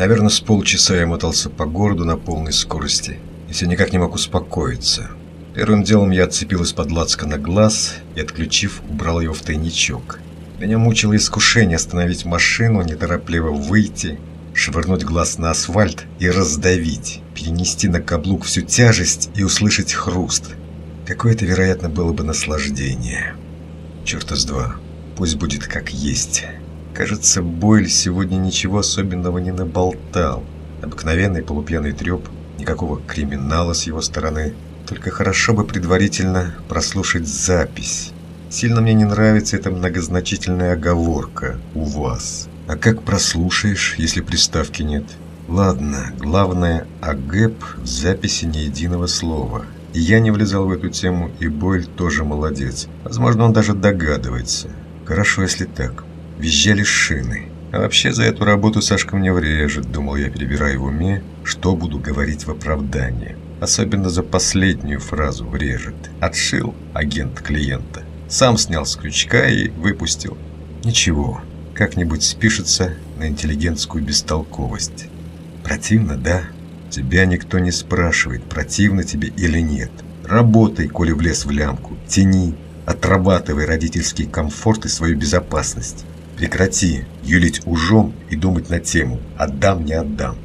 Наверное, с полчаса я мотался по городу на полной скорости и все никак не мог успокоиться. Первым делом я отцепил из-под на глаз и, отключив, убрал его в тайничок. Меня мучило искушение остановить машину, неторопливо выйти, швырнуть глаз на асфальт и раздавить, перенести на каблук всю тяжесть и услышать хруст. Какое-то, вероятно, было бы наслаждение. Черта с два. Пусть будет как есть. Кажется, Бойль сегодня ничего особенного не наболтал. Обыкновенный полупьяный треп, никакого криминала с его стороны. Только хорошо бы предварительно прослушать запись. Сильно мне не нравится эта многозначительная оговорка «у вас». А как прослушаешь, если приставки нет? Ладно, главное, АГЭП в записи ни единого слова. Я не влезал в эту тему, и Бойль тоже молодец. Возможно, он даже догадывается. Хорошо, если так визжали шины. А вообще за эту работу Сашка мне врежет, думал я, перебирая в уме, что буду говорить в оправдание. Особенно за последнюю фразу врежет. Отшил агент клиента. Сам снял с крючка и выпустил. Ничего, как-нибудь спишется на интеллигентскую бестолковость. Противно, да? Тебя никто не спрашивает, противно тебе или нет. Работай, коли влез в лямку, тяни, отрабатывай родительский комфорт и свою безопасность. Прекрати юлить ужом и думать на тему «отдам, не отдам».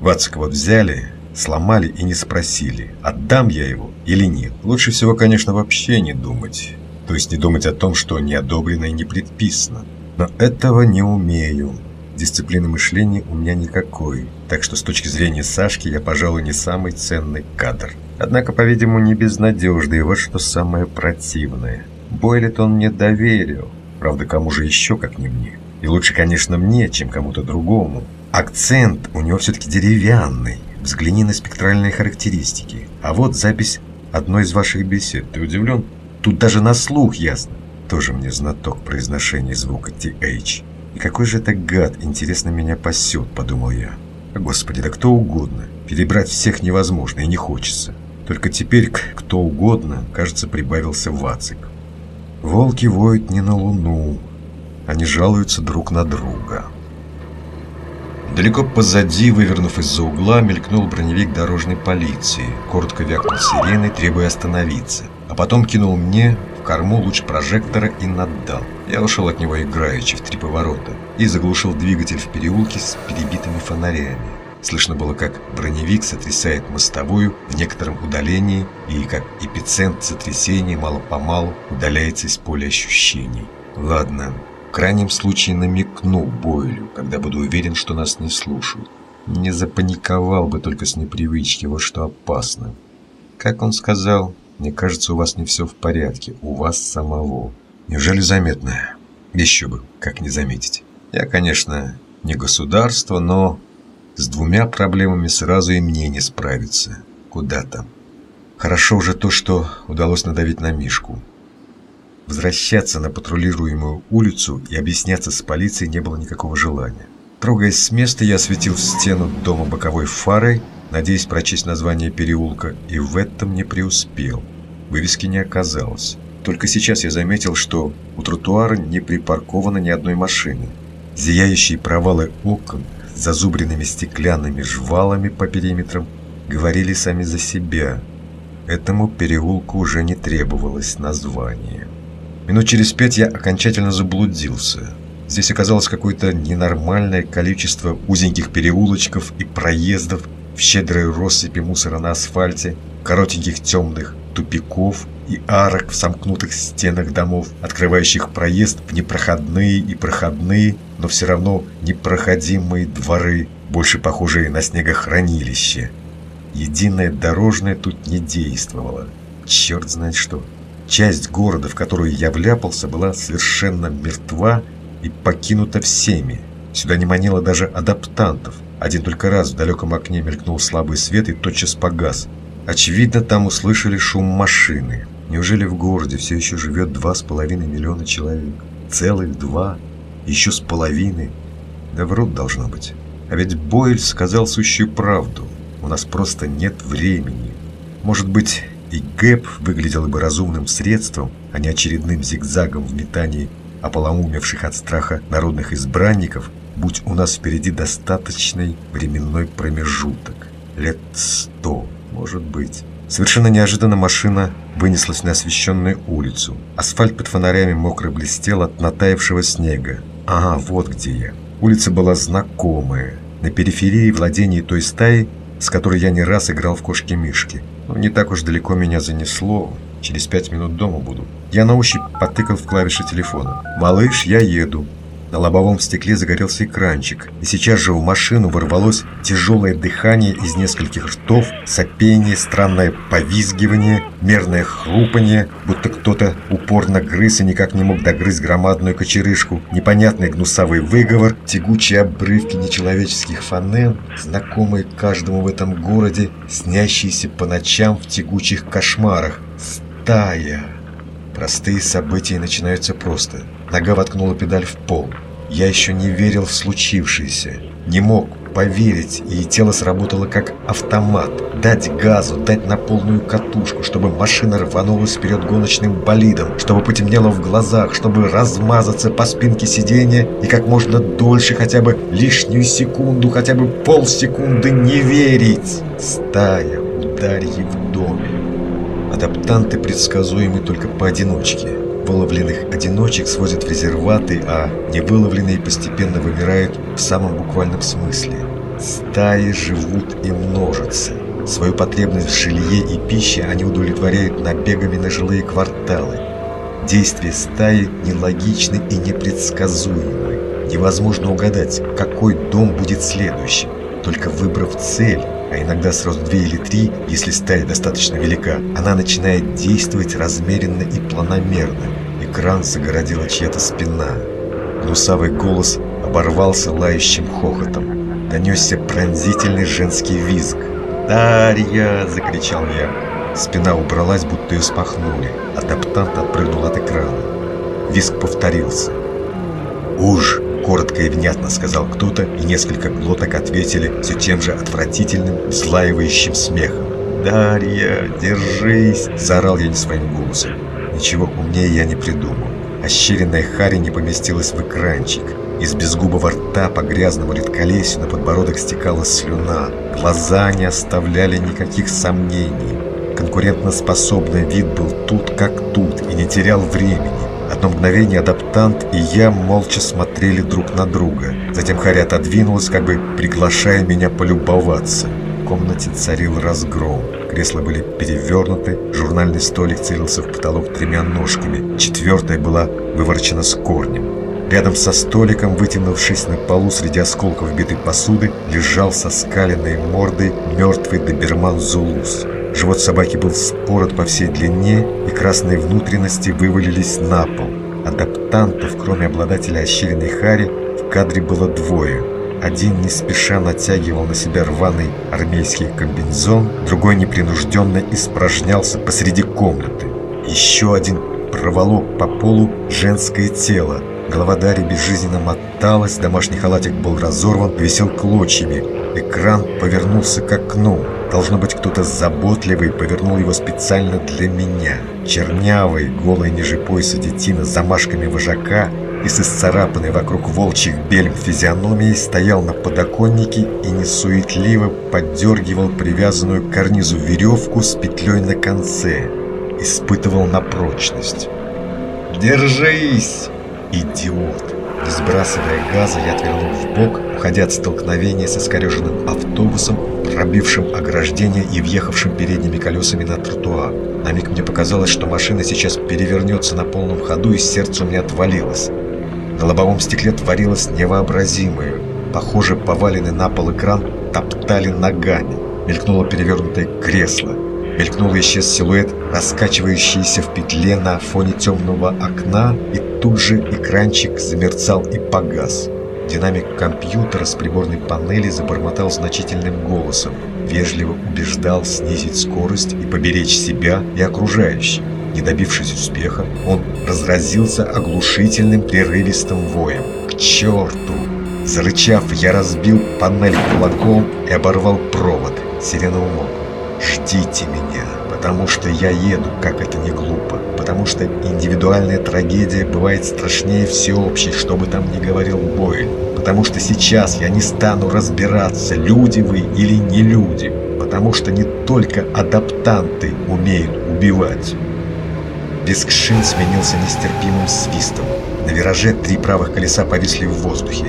Вацкого взяли, сломали и не спросили, отдам я его или нет. Лучше всего, конечно, вообще не думать. То есть не думать о том, что не одобрено и не предписано. Но этого не умею. Дисциплины мышления у меня никакой. Так что с точки зрения Сашки я, пожалуй, не самый ценный кадр. Однако, по-видимому, не безнадежный, и вот что самое противное. Бойлет он мне доверил. Правда, кому же еще, как не мне? И лучше, конечно, мне, чем кому-то другому. Акцент у него все-таки деревянный. Взгляни на спектральные характеристики. А вот запись одной из ваших бесед. Ты удивлен? Тут даже на слух ясно. Тоже мне знаток произношения звука TH. И какой же это гад, интересно, меня пасет, подумал я. Господи, да кто угодно. Перебрать всех невозможно и не хочется. Только теперь к кто угодно, кажется, прибавился Вацик. Волки воют не на луну, они жалуются друг на друга. Далеко позади, вывернув из-за угла, мелькнул броневик дорожной полиции, коротко вякнул сиреной, требуя остановиться, а потом кинул мне в корму луч прожектора и наддал. Я ушел от него играючи в три поворота и заглушил двигатель в переулке с перебитыми фонарями. Слышно было, как броневик сотрясает мостовую в некотором удалении и как эпицентр сотрясения мало-помалу удаляется из поля ощущений. Ладно, в крайнем случае намекну Бойлю, когда буду уверен, что нас не слушают. Не запаниковал бы только с непривычки, вот что опасно. Как он сказал, мне кажется, у вас не все в порядке, у вас самого. Неужели заметно? Еще бы, как не заметить. Я, конечно, не государство, но с двумя проблемами сразу и мне не справиться. Куда там? Хорошо уже то, что удалось надавить на Мишку. Возвращаться на патрулируемую улицу и объясняться с полицией не было никакого желания. Трогаясь с места, я осветил стену дома боковой фарой, надеясь прочесть название переулка, и в этом не преуспел. Вывески не оказалось. Только сейчас я заметил, что у тротуара не припарковано ни одной машины. Зияющие провалы окон зазубренными стеклянными жвалами по периметрам говорили сами за себя. Этому переулку уже не требовалось название. Минут через пять я окончательно заблудился. Здесь оказалось какое-то ненормальное количество узеньких переулочков и проездов в щедрой россыпи мусора на асфальте, коротеньких темных тупиков и арок в сомкнутых стенах домов, открывающих проезд в непроходные и проходные, но все равно непроходимые дворы, больше похожие на снегохранилище. Единое дорожное тут не действовало. Черт знает что. Часть города, в которую я вляпался, была совершенно мертва и покинута всеми. Сюда не манило даже адаптантов. Один только раз в далеком окне мелькнул слабый свет и тотчас погас. Очевидно, там услышали шум машины. Неужели в городе все еще живет два с половиной миллиона человек? Целых два? Еще с половиной? Да врут должно быть. А ведь Бойль сказал сущую правду. У нас просто нет времени. Может быть, и ГЭП выглядел бы разумным средством, а не очередным зигзагом в метании ополоумевших от страха народных избранников, будь у нас впереди достаточный временной промежуток. Лет сто, может быть. Совершенно неожиданно машина вынеслась на освещенную улицу. Асфальт под фонарями мокро блестел от натаявшего снега. Ага, вот где я. Улица была знакомая. На периферии владений той стаи, с которой я не раз играл в кошки-мышки. Но не так уж далеко меня занесло. Через пять минут дома буду. Я на ощупь потыкал в клавиши телефона. «Малыш, я еду». На лобовом стекле загорелся экранчик, и сейчас же в машину ворвалось тяжелое дыхание из нескольких ртов, сопение, странное повизгивание, мерное хрупание, будто кто-то упорно грыз и никак не мог догрызть громадную кочерышку, непонятный гнусавый выговор, тягучие обрывки нечеловеческих фонем, знакомые каждому в этом городе, снящиеся по ночам в тягучих кошмарах. Стая! Простые события начинаются просто. Нога воткнула педаль в пол. Я еще не верил в случившееся. Не мог поверить, и тело сработало как автомат. Дать газу, дать на полную катушку, чтобы машина рванулась вперед гоночным болидом, чтобы потемнело в глазах, чтобы размазаться по спинке сиденья и как можно дольше, хотя бы лишнюю секунду, хотя бы полсекунды не верить. Стая, ударье в доме. Адаптанты предсказуемы только поодиночке. Выловленных одиночек свозят в резерваты, а невыловленные постепенно вымирают в самом буквальном смысле. Стаи живут и множатся. Свою потребность в жилье и пище они удовлетворяют набегами на жилые кварталы. Действия стаи нелогичны и непредсказуемы. Невозможно угадать, какой дом будет следующим. Только выбрав цель, а иногда сразу две или три, если стая достаточно велика, она начинает действовать размеренно и планомерно. Экран загородила чья-то спина. Гнусавый голос оборвался лающим хохотом. Донесся пронзительный женский визг. «Дарья!» – закричал я. Спина убралась, будто ее спахнули. Адаптант отпрыгнул от экрана. Визг повторился. «Уж!» Коротко и внятно сказал кто-то, и несколько глоток ответили все тем же отвратительным, взлаивающим смехом. «Дарья, держись!» – заорал я не своим голосом. Ничего умнее я не придумал. Ощеренная Харри не поместилась в экранчик. Из безгубого рта по грязному редколесью на подбородок стекала слюна. Глаза не оставляли никаких сомнений. Конкурентоспособный вид был тут как тут и не терял времени. Одно мгновение адаптант и я молча смотрели друг на друга. Затем Харри отодвинулась, как бы приглашая меня полюбоваться. В комнате царил разгром. Кресла были перевернуты, журнальный столик целился в потолок тремя ножками, четвертая была выворчена с корнем. Рядом со столиком, вытянувшись на полу среди осколков битой посуды, лежал со скаленной мордой мертвый доберман Зулус. Живот собаки был спорот по всей длине, и красные внутренности вывалились на пол. Адаптантов, кроме обладателя ощеренной хари, в кадре было двое. Один не спеша натягивал на себя рваный армейский комбинезон, другой непринужденно испражнялся посреди комнаты. Еще один проволок по полу женское тело. Голова Дарьи безжизненно моталась, домашний халатик был разорван висел клочьями. Экран повернулся к окну. Должно быть, кто-то заботливый повернул его специально для меня. Чернявый, голый ниже пояса детина с замашками вожака и с исцарапанной вокруг волчьих бельм физиономией стоял на подоконнике и несуетливо поддергивал привязанную к карнизу веревку с петлей на конце. Испытывал на прочность. «Держись, идиот!» Не сбрасывая газа, я отвернул в бок, уходя от столкновения с искореженным автобусом, пробившим ограждение и въехавшим передними колесами на тротуар. На миг мне показалось, что машина сейчас перевернется на полном ходу, и сердце у меня отвалилось. На лобовом стекле творилось невообразимое. Похоже, поваленный на пол экран топтали ногами. Мелькнуло перевернутое кресло. Мелькнул и исчез силуэт, раскачивающийся в петле на фоне темного окна, и тут же экранчик замерцал и погас. Динамик компьютера с приборной панели забормотал значительным голосом, вежливо убеждал снизить скорость и поберечь себя и окружающих. Не добившись успеха, он разразился оглушительным прерывистым воем. «К черту!» Зарычав, я разбил панель кулаком и оборвал провод. Сирена умолкла. «Ждите меня!» Потому что я еду, как это не глупо. Потому что индивидуальная трагедия бывает страшнее всеобщей, что бы там ни говорил Бойль. Потому что сейчас я не стану разбираться, люди вы или не люди. Потому что не только адаптанты умеют убивать. Шин сменился нестерпимым свистом. На вираже три правых колеса повисли в воздухе.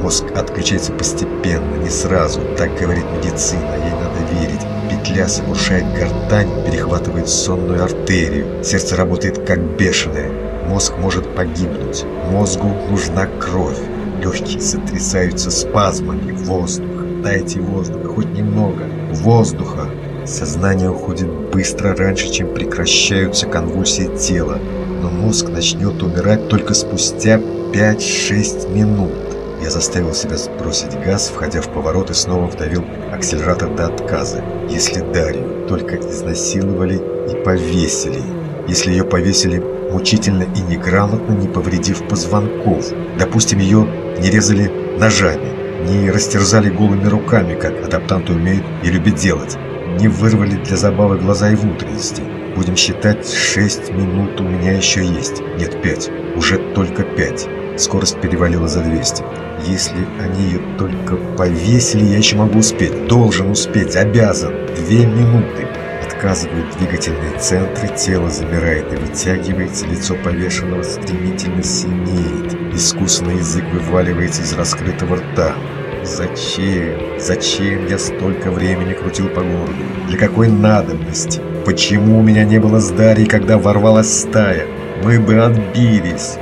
Мозг отключается постепенно, не сразу, так говорит медицина, ей надо верить. Петля соглушает гортань, перехватывает сонную артерию. Сердце работает как бешеное. Мозг может погибнуть. Мозгу нужна кровь. Легкие сотрясаются спазмами. Воздух. Дайте воздуха, хоть немного. Воздуха. Сознание уходит быстро, раньше, чем прекращаются конвульсии тела. Но мозг начнет умирать только спустя 5-6 минут. Я заставил себя сбросить газ, входя в поворот и снова вдавил акселератор до отказа. Если Дарью только изнасиловали и повесили. Если ее повесили мучительно и неграмотно, не повредив позвонков. Допустим, ее не резали ножами, не растерзали голыми руками, как адаптанты умеют и любят делать. Не вырвали для забавы глаза и внутренности. Будем считать, 6 минут у меня еще есть. Нет, 5. Уже только 5. Скорость перевалила за 200. Если они ее только повесили, я еще могу успеть. Должен успеть, обязан. Две минуты. Отказывают двигательные центры, тело замирает и вытягивается, лицо повешенного стремительно синеет. Искусный язык вываливается из раскрытого рта. Зачем? Зачем я столько времени крутил по городу? Для какой надобности? Почему у меня не было с Дарьей, когда ворвалась стая? Мы бы отбились.